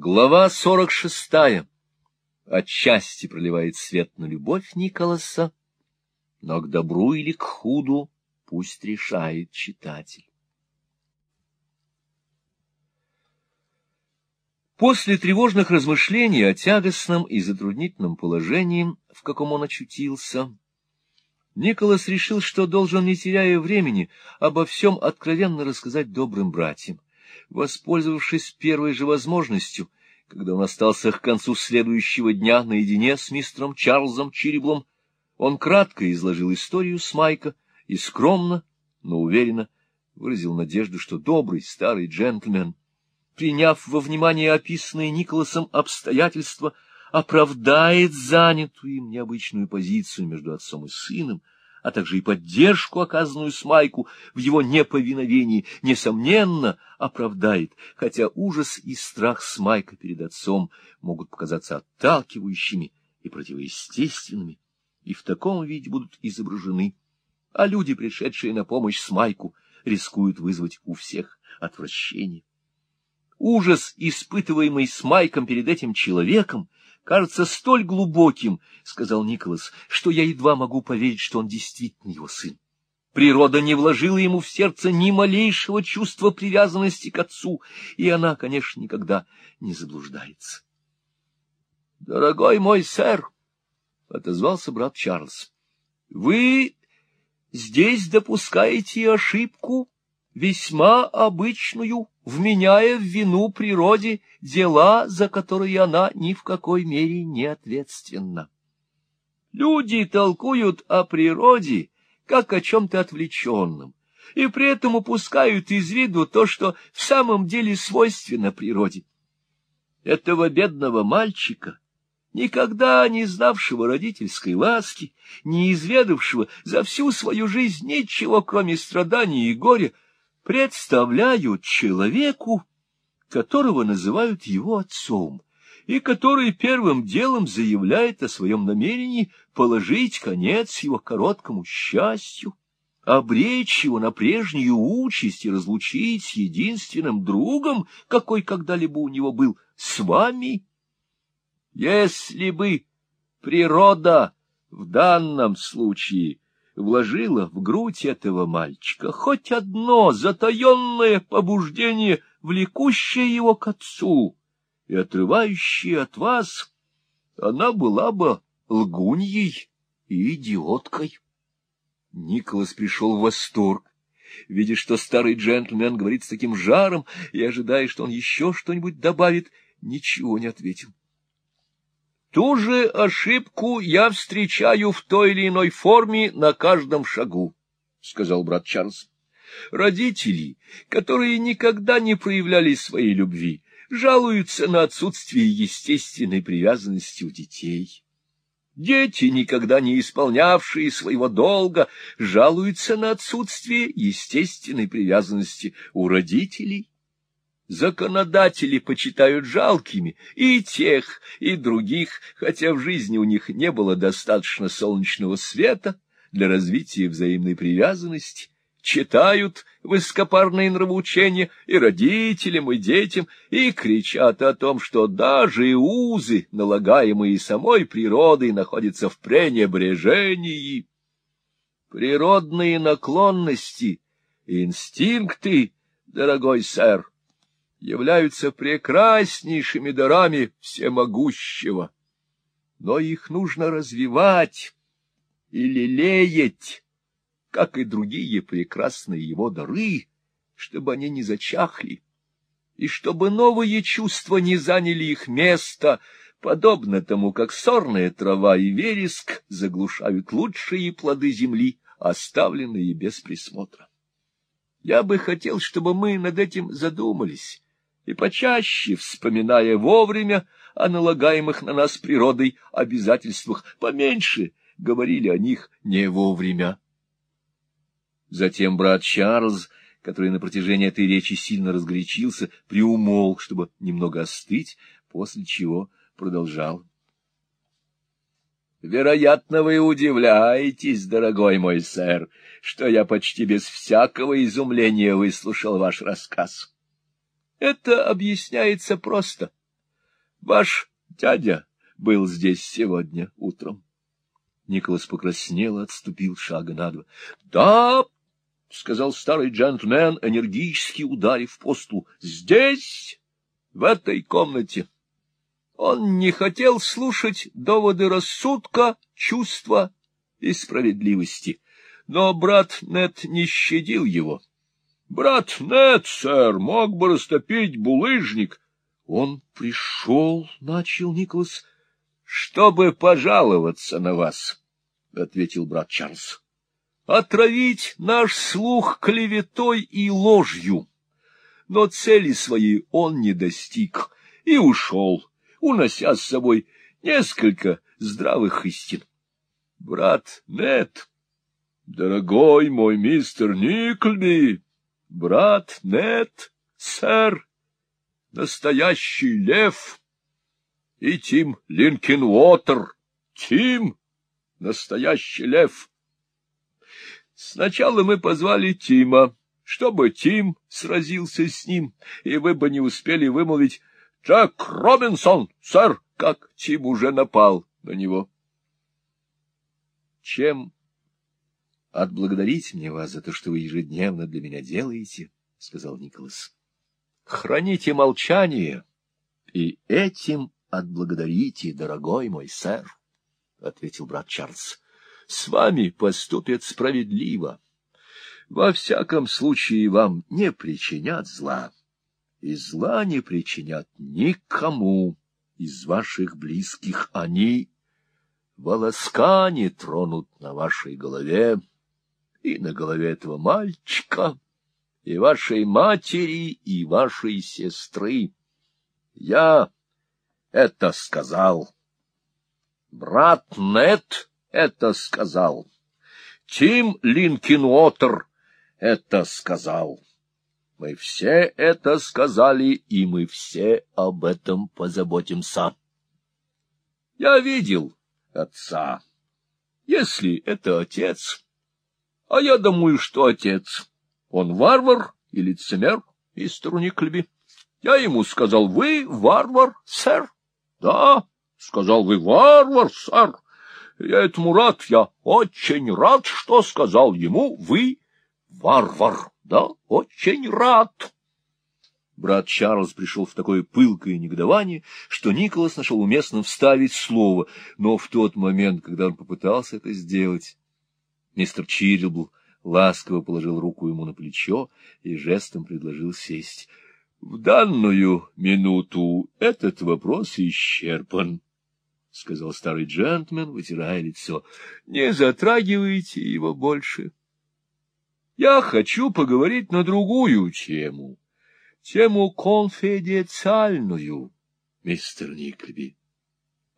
Глава сорок шестая. Отчасти проливает свет на любовь Николаса, но к добру или к худу пусть решает читатель. После тревожных размышлений о тягостном и затруднительном положении, в каком он очутился, Николас решил, что должен, не теряя времени, обо всем откровенно рассказать добрым братьям. Воспользовавшись первой же возможностью, когда он остался к концу следующего дня наедине с мистером Чарльзом Чириблом, он кратко изложил историю Смайка и скромно, но уверенно выразил надежду, что добрый старый джентльмен, приняв во внимание описанные Николасом обстоятельства, оправдает занятую им необычную позицию между отцом и сыном, а также и поддержку, оказанную Смайку в его неповиновении, несомненно оправдает, хотя ужас и страх Смайка перед отцом могут показаться отталкивающими и противоестественными, и в таком виде будут изображены, а люди, пришедшие на помощь Смайку, рискуют вызвать у всех отвращение. Ужас, испытываемый Смайком перед этим человеком, кажется столь глубоким, — сказал Николас, — что я едва могу поверить, что он действительно его сын. Природа не вложила ему в сердце ни малейшего чувства привязанности к отцу, и она, конечно, никогда не заблуждается. — Дорогой мой сэр, — отозвался брат Чарльз, — вы здесь допускаете ошибку, весьма обычную, вменяя в вину природе дела, за которые она ни в какой мере не ответственна. Люди толкуют о природе, как о чем-то отвлеченном, и при этом упускают из виду то, что в самом деле свойственно природе. Этого бедного мальчика, никогда не знавшего родительской ласки, не изведавшего за всю свою жизнь ничего, кроме страданий и горя, представляют человеку, которого называют его отцом, и который первым делом заявляет о своем намерении положить конец его короткому счастью, обречь его на прежнюю участь и разлучить с единственным другом, какой когда-либо у него был, с вами. Если бы природа в данном случае вложила в грудь этого мальчика хоть одно затаенное побуждение, влекущее его к отцу и отрывающее от вас, она была бы лгуньей и идиоткой. Николас пришел в восторг, видя, что старый джентльмен говорит с таким жаром, и ожидая, что он еще что-нибудь добавит, ничего не ответил. Ту же ошибку я встречаю в той или иной форме на каждом шагу, — сказал брат Чарльз. Родители, которые никогда не проявляли своей любви, жалуются на отсутствие естественной привязанности у детей. Дети, никогда не исполнявшие своего долга, жалуются на отсутствие естественной привязанности у родителей. Законодатели почитают жалкими и тех, и других, хотя в жизни у них не было достаточно солнечного света для развития взаимной привязанности, читают высокопарные нравоучения и родителям, и детям, и кричат о том, что даже и узы, налагаемые самой природой, находятся в пренебрежении. Природные наклонности, инстинкты, дорогой сэр, являются прекраснейшими дарами всемогущего, но их нужно развивать и лелеять, как и другие прекрасные его дары, чтобы они не зачахли, и чтобы новые чувства не заняли их место, подобно тому, как сорная трава и вереск заглушают лучшие плоды земли, оставленные без присмотра. Я бы хотел, чтобы мы над этим задумались, и почаще, вспоминая вовремя о налагаемых на нас природой обязательствах, поменьше говорили о них не вовремя. Затем брат Чарльз, который на протяжении этой речи сильно разгорячился, приумолк, чтобы немного остыть, после чего продолжал. Вероятно, вы удивляетесь, дорогой мой сэр, что я почти без всякого изумления выслушал ваш рассказ. Это объясняется просто. Ваш дядя был здесь сегодня утром. Николас покраснел и отступил шага на два. — Да, — сказал старый джентльмен, энергически ударив по столу, — здесь, в этой комнате. Он не хотел слушать доводы рассудка, чувства и справедливости, но брат Нет не щадил его. Брат Нет, сэр, мог бы растопить булыжник. Он пришел, — начал Николас, — чтобы пожаловаться на вас, — ответил брат Чарльз. — Отравить наш слух клеветой и ложью. Но цели своей он не достиг и ушел, унося с собой несколько здравых истин. Брат Нет, дорогой мой мистер Никльби, брат Нет, сэр, настоящий лев, и Тим Линкенуотер, Тим, настоящий лев. Сначала мы позвали Тима, чтобы Тим сразился с ним, и вы бы не успели вымолвить «Джек Робинсон, сэр!» как Тим уже напал на него. Чем отблагодарить мне вас за то, что вы ежедневно для меня делаете, — сказал Николас. — Храните молчание, и этим отблагодарите, дорогой мой сэр, — ответил брат Чарльз. — С вами поступят справедливо. Во всяком случае вам не причинят зла, и зла не причинят никому из ваших близких. Они волоска не тронут на вашей голове и на голове этого мальчика, и вашей матери, и вашей сестры. Я это сказал. Брат Нет это сказал. Тим Линкинуотер это сказал. Мы все это сказали, и мы все об этом позаботимся. Я видел отца. Если это отец, а я думаю, что отец, он варвар и лицемер, мистер Никльби. Я ему сказал, вы варвар, сэр. Да, сказал, вы варвар, сэр. Я этому рад, я очень рад, что сказал ему, вы варвар. Да, очень рад. Брат Чарльз пришел в такое пылкое негодование, что Николас нашел уместным вставить слово, но в тот момент, когда он попытался это сделать, мистер Чирилбл ласково положил руку ему на плечо и жестом предложил сесть. — В данную минуту этот вопрос исчерпан, — сказал старый джентльмен, вытирая лицо. — Не затрагивайте его больше. Я хочу поговорить на другую тему тему конфиденциальную, мистер Никльби.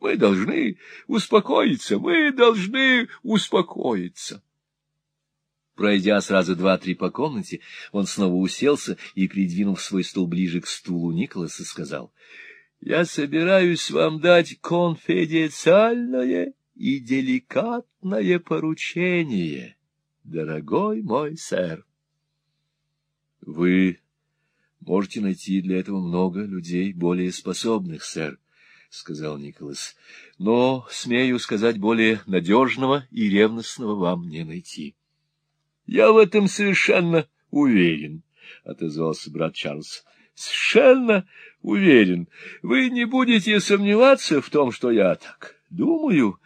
Мы должны успокоиться, мы должны успокоиться. Пройдя сразу два-три по комнате, он снова уселся и, придвинув свой стул ближе к стулу Николаса, сказал, — Я собираюсь вам дать конфиденциальное и деликатное поручение, дорогой мой сэр. — Вы Можете найти для этого много людей, более способных, сэр, — сказал Николас. — Но, смею сказать, более надежного и ревностного вам не найти. — Я в этом совершенно уверен, — отозвался брат Чарльз. — Совершенно уверен. Вы не будете сомневаться в том, что я так думаю,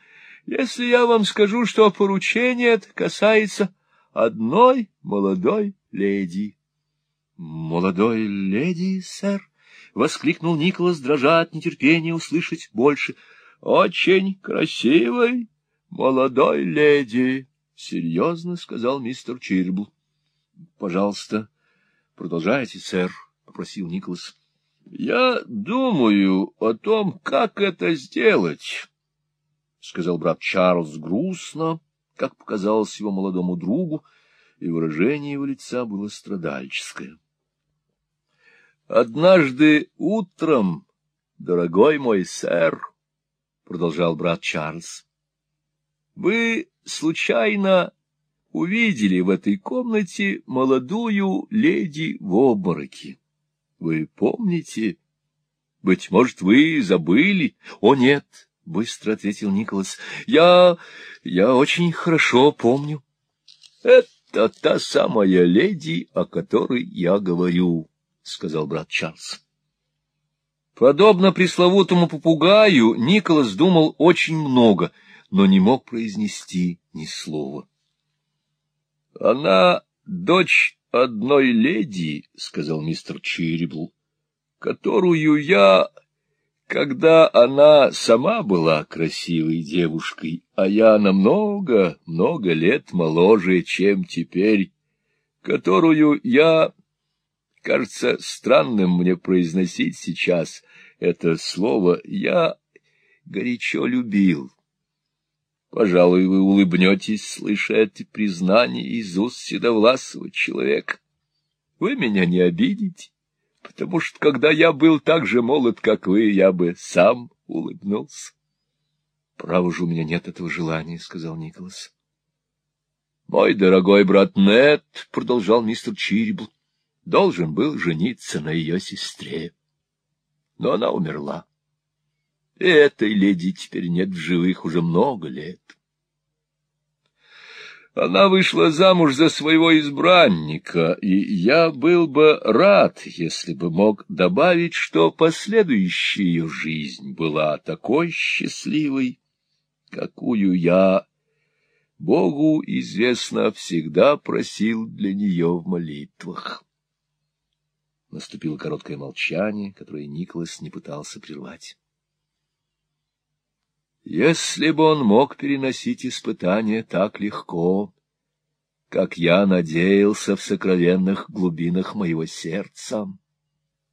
если я вам скажу, что поручение касается одной молодой леди. — Молодой леди, сэр! — воскликнул Николас, дрожа от нетерпения услышать больше. — Очень красивой молодой леди! — серьезно сказал мистер Чирбл. — Пожалуйста, продолжайте, сэр, — попросил Николас. — Я думаю о том, как это сделать, — сказал брат Чарльз грустно, как показалось его молодому другу, и выражение его лица было страдальческое. Однажды утром, дорогой мой сэр, — продолжал брат Чарльз, — вы случайно увидели в этой комнате молодую леди в обмороке. Вы помните? Быть может, вы забыли? — О, нет, — быстро ответил Николас. — Я... я очень хорошо помню. — Это та самая леди, о которой я говорю, — сказал брат Чарльз. Подобно пресловутому попугаю, Николас думал очень много, но не мог произнести ни слова. — Она дочь одной леди, — сказал мистер Чирибл, — которую я, когда она сама была красивой девушкой, а я намного, много лет моложе, чем теперь, которую я Кажется странным мне произносить сейчас это слово. Я горячо любил. Пожалуй, вы улыбнетесь, слыша это признание из уст седовласого человека. Вы меня не обидите, потому что, когда я был так же молод, как вы, я бы сам улыбнулся. — Право же у меня нет этого желания, — сказал Николас. — Мой дорогой брат Нет, — продолжал мистер Чирибл, должен был жениться на ее сестре. Но она умерла. Этой леди теперь нет в живых уже много лет. Она вышла замуж за своего избранника, и я был бы рад, если бы мог добавить, что последующая ее жизнь была такой счастливой, какую я, Богу известно, всегда просил для нее в молитвах. Наступило короткое молчание, которое Николас не пытался прервать. Если бы он мог переносить испытания так легко, как я надеялся в сокровенных глубинах моего сердца,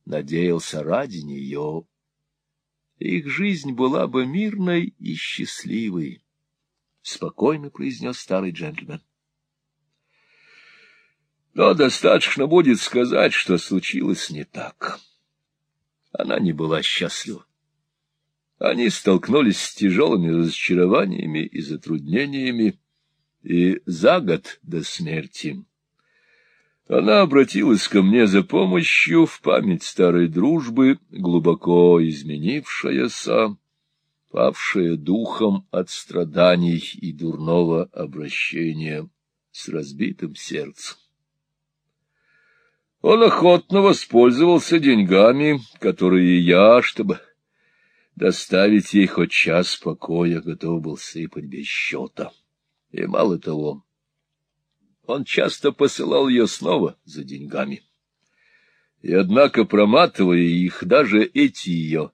надеялся ради нее, их жизнь была бы мирной и счастливой, — спокойно произнес старый джентльмен. Но достаточно будет сказать, что случилось не так. Она не была счастлива. Они столкнулись с тяжелыми разочарованиями и затруднениями, и за год до смерти она обратилась ко мне за помощью в память старой дружбы, глубоко изменившаяся, павшая духом от страданий и дурного обращения с разбитым сердцем. Он охотно воспользовался деньгами, которые я, чтобы доставить ей хоть час покоя, готов был сыпать без счета. И мало того, он часто посылал ее снова за деньгами. И однако, проматывая их, даже эти ее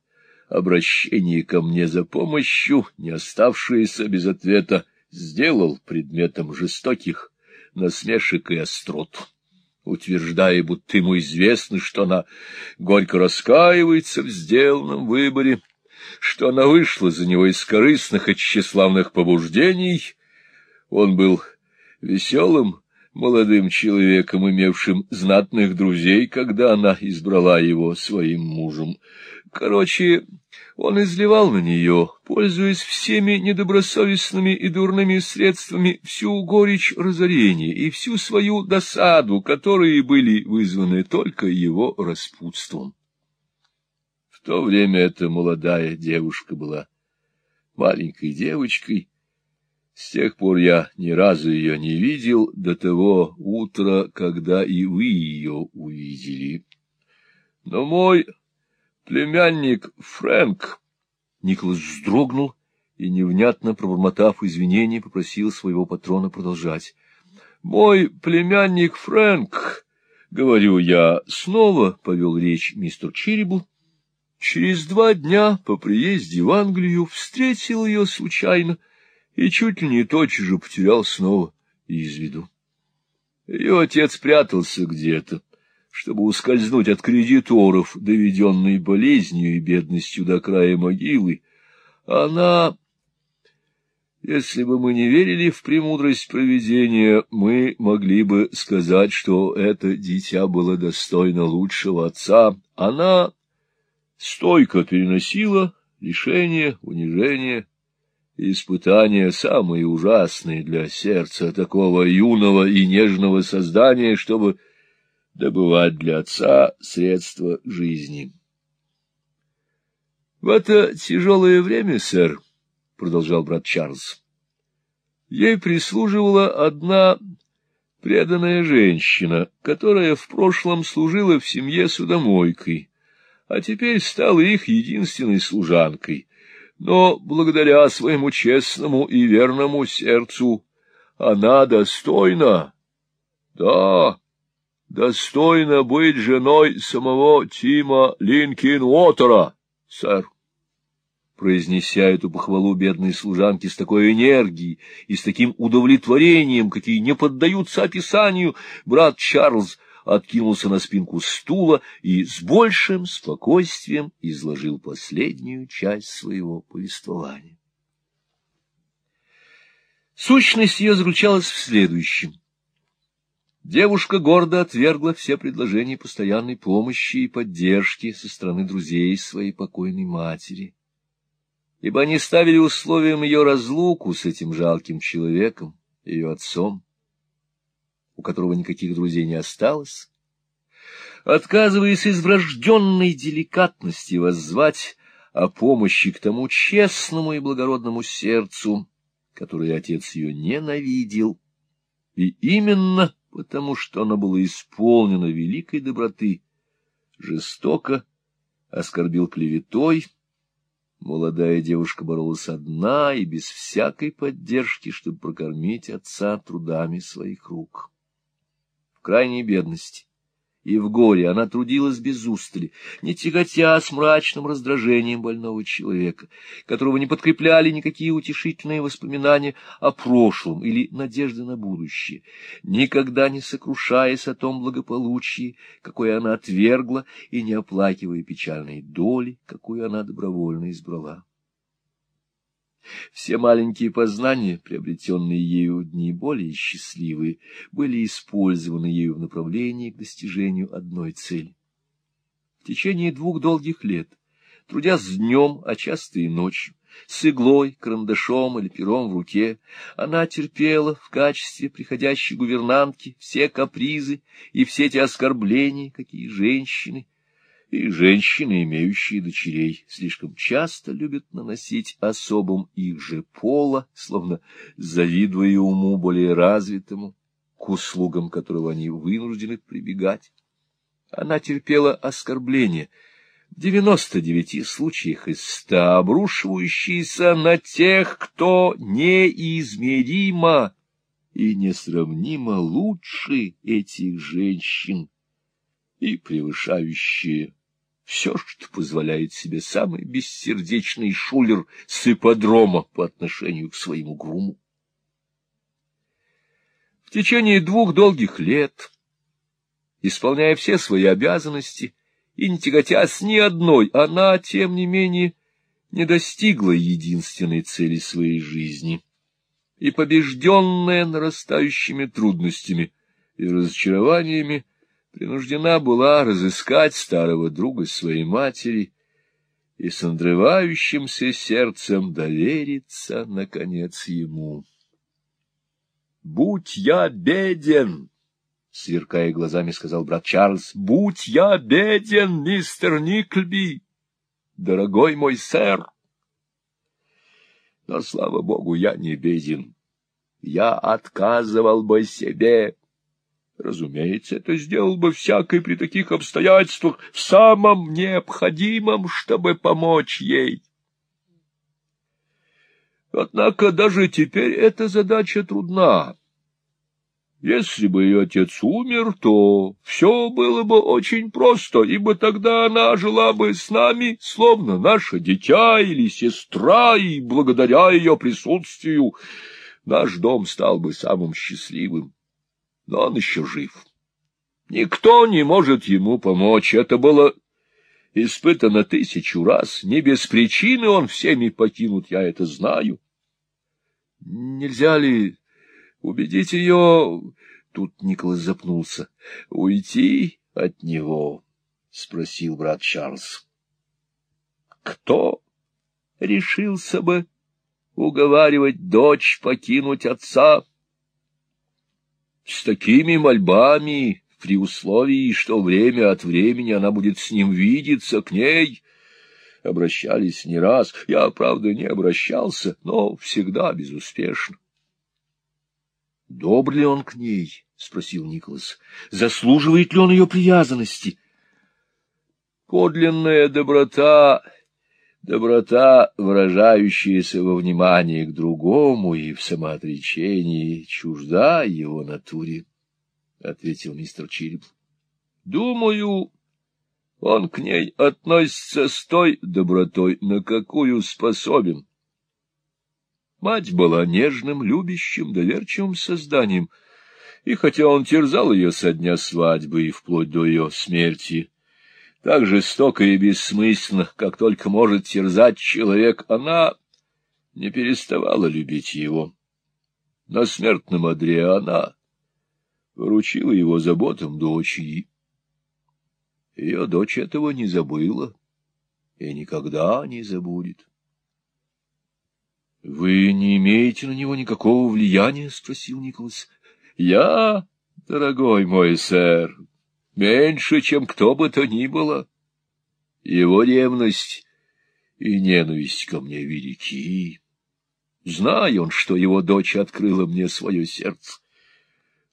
обращения ко мне за помощью, не оставшиеся без ответа, сделал предметом жестоких насмешек и острот утверждая, будто ему известно, что она горько раскаивается в сделанном выборе, что она вышла за него из корыстных и тщеславных побуждений. Он был веселым, молодым человеком, имевшим знатных друзей, когда она избрала его своим мужем. Короче, он изливал на нее, пользуясь всеми недобросовестными и дурными средствами, всю горечь разорения и всю свою досаду, которые были вызваны только его распутством. То время эта молодая девушка была маленькой девочкой. С тех пор я ни разу ее не видел до того утра, когда и вы ее увидели. Но мой племянник Фрэнк. Николас вздрогнул и, невнятно пробормотав извинений, попросил своего патрона продолжать. — Мой племянник Фрэнк, — говорю я, — снова повел речь мистер Чирибл. Через два дня по приезде в Англию встретил ее случайно и чуть ли не тотчас же потерял снова из виду. Ее отец прятался где-то чтобы ускользнуть от кредиторов, доведенной болезнью и бедностью до края могилы, она... Если бы мы не верили в премудрость провидения, мы могли бы сказать, что это дитя было достойно лучшего отца. Она стойко переносила лишение, унижение и испытания, самые ужасные для сердца такого юного и нежного создания, чтобы добывать для отца средства жизни. В это тяжелое время, сэр, — продолжал брат Чарльз, — ей прислуживала одна преданная женщина, которая в прошлом служила в семье судомойкой, а теперь стала их единственной служанкой. Но благодаря своему честному и верному сердцу она достойна, да, достойна быть женой самого Тима Линкин-Уотера, сэр. Произнеся эту похвалу бедной служанки с такой энергией и с таким удовлетворением, какие не поддаются описанию, брат Чарльз откинулся на спинку стула и с большим спокойствием изложил последнюю часть своего повествования. Сущность ее заключалась в следующем. Девушка гордо отвергла все предложения постоянной помощи и поддержки со стороны друзей своей покойной матери, ибо они ставили условием ее разлуку с этим жалким человеком, ее отцом у которого никаких друзей не осталось, отказываясь из врожденной деликатности воззвать о помощи к тому честному и благородному сердцу, которое отец ее ненавидел, и именно потому, что оно было исполнено великой доброты, жестоко оскорбил клеветой, молодая девушка боролась одна и без всякой поддержки, чтобы прокормить отца трудами своих рук крайней бедности. И в горе она трудилась без устали, не тяготя с мрачным раздражением больного человека, которого не подкрепляли никакие утешительные воспоминания о прошлом или надежды на будущее, никогда не сокрушаясь о том благополучии, какое она отвергла, и не оплакивая печальной доли, какую она добровольно избрала. Все маленькие познания, приобретенные ею дни более счастливые, были использованы ею в направлении к достижению одной цели. В течение двух долгих лет, трудясь днем, а часто и ночью, с иглой, карандашом или пером в руке, она терпела в качестве приходящей гувернантки все капризы и все те оскорбления, какие женщины — и женщины, имеющие дочерей, слишком часто любят наносить особым их же пола, словно завидуя уму более развитому, к услугам которого они вынуждены прибегать. Она терпела оскорбления, в девяносто девяти случаях из ста обрушивающиеся на тех, кто неизмеримо и несравнимо лучше этих женщин и превышающие все, что позволяет себе самый бессердечный шулер с ипподрома по отношению к своему груму. В течение двух долгих лет, исполняя все свои обязанности и не тяготясь ни одной, она, тем не менее, не достигла единственной цели своей жизни и, побежденная нарастающими трудностями и разочарованиями, принуждена была разыскать старого друга своей матери и с надрывающимся сердцем довериться, наконец, ему. «Будь я беден!» — сверкая глазами, сказал брат Чарльз. — Будь я беден, мистер Никльби, дорогой мой сэр! Но, слава богу, я не беден. Я отказывал бы себе Разумеется, это сделал бы всякий при таких обстоятельствах в самом необходимом, чтобы помочь ей. Однако даже теперь эта задача трудна. Если бы ее отец умер, то все было бы очень просто, ибо тогда она жила бы с нами, словно наше дитя или сестра, и благодаря ее присутствию наш дом стал бы самым счастливым но он еще жив. Никто не может ему помочь. Это было испытано тысячу раз. Не без причины он всеми покинут, я это знаю. Нельзя ли убедить ее... Тут Николас запнулся. — Уйти от него? — спросил брат Чарльз. — Кто решился бы уговаривать дочь покинуть отца? — с такими мольбами, при условии, что время от времени она будет с ним видеться, к ней обращались не раз. Я, правда, не обращался, но всегда безуспешно. — Добр ли он к ней? — спросил Николас. — Заслуживает ли он ее привязанности? — Подлинная доброта, доброта, выражающаяся во внимании к другому и в самоотречении, чужда его натуре, — ответил мистер Чирипл. — Думаю, он к ней относится с той добротой, на какую способен. Мать была нежным, любящим, доверчивым созданием, и хотя он терзал ее со дня свадьбы и вплоть до ее смерти, так жестоко и бессмысленно, как только может терзать человек, она не переставала любить его. На смертном одре она поручила его заботам дочери. Ее дочь этого не забыла и никогда не забудет. — Вы не имеете на него никакого влияния? — спросил Николас. — Я, дорогой мой сэр, меньше, чем кто бы то ни было. Его ревность и ненависть ко мне велики. Зная он, что его дочь открыла мне свое сердце,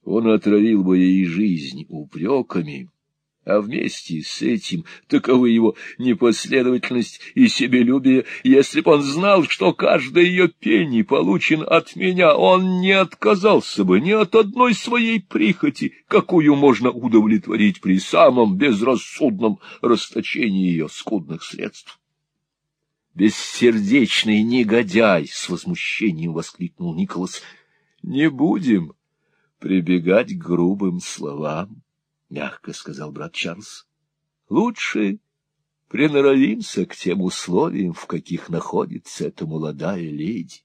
он отравил бы ей жизнь упреками а вместе с этим таковы его непоследовательность и себелюбие. Если б он знал, что каждый ее пенни получен от меня, он не отказался бы ни от одной своей прихоти, какую можно удовлетворить при самом безрассудном расточении ее скудных средств. «Бессердечный негодяй!» — с возмущением воскликнул Николас. «Не будем прибегать к грубым словам». — мягко сказал брат Чарльз. — Лучше приноровимся к тем условиям, в каких находится эта молодая леди.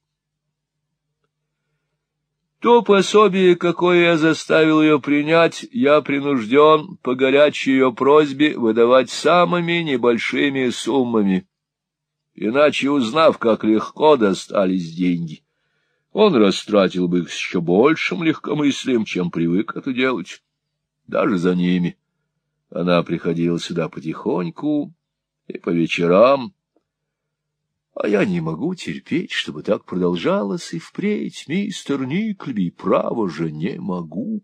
То пособие, какое я заставил ее принять, я принужден по горячей ее просьбе выдавать самыми небольшими суммами. Иначе, узнав, как легко достались деньги, он растратил бы их с еще большим легкомыслием, чем привык это делать даже за ними. Она приходила сюда потихоньку и по вечерам, а я не могу терпеть, чтобы так продолжалось и впредь, мистер Никльби, право же не могу.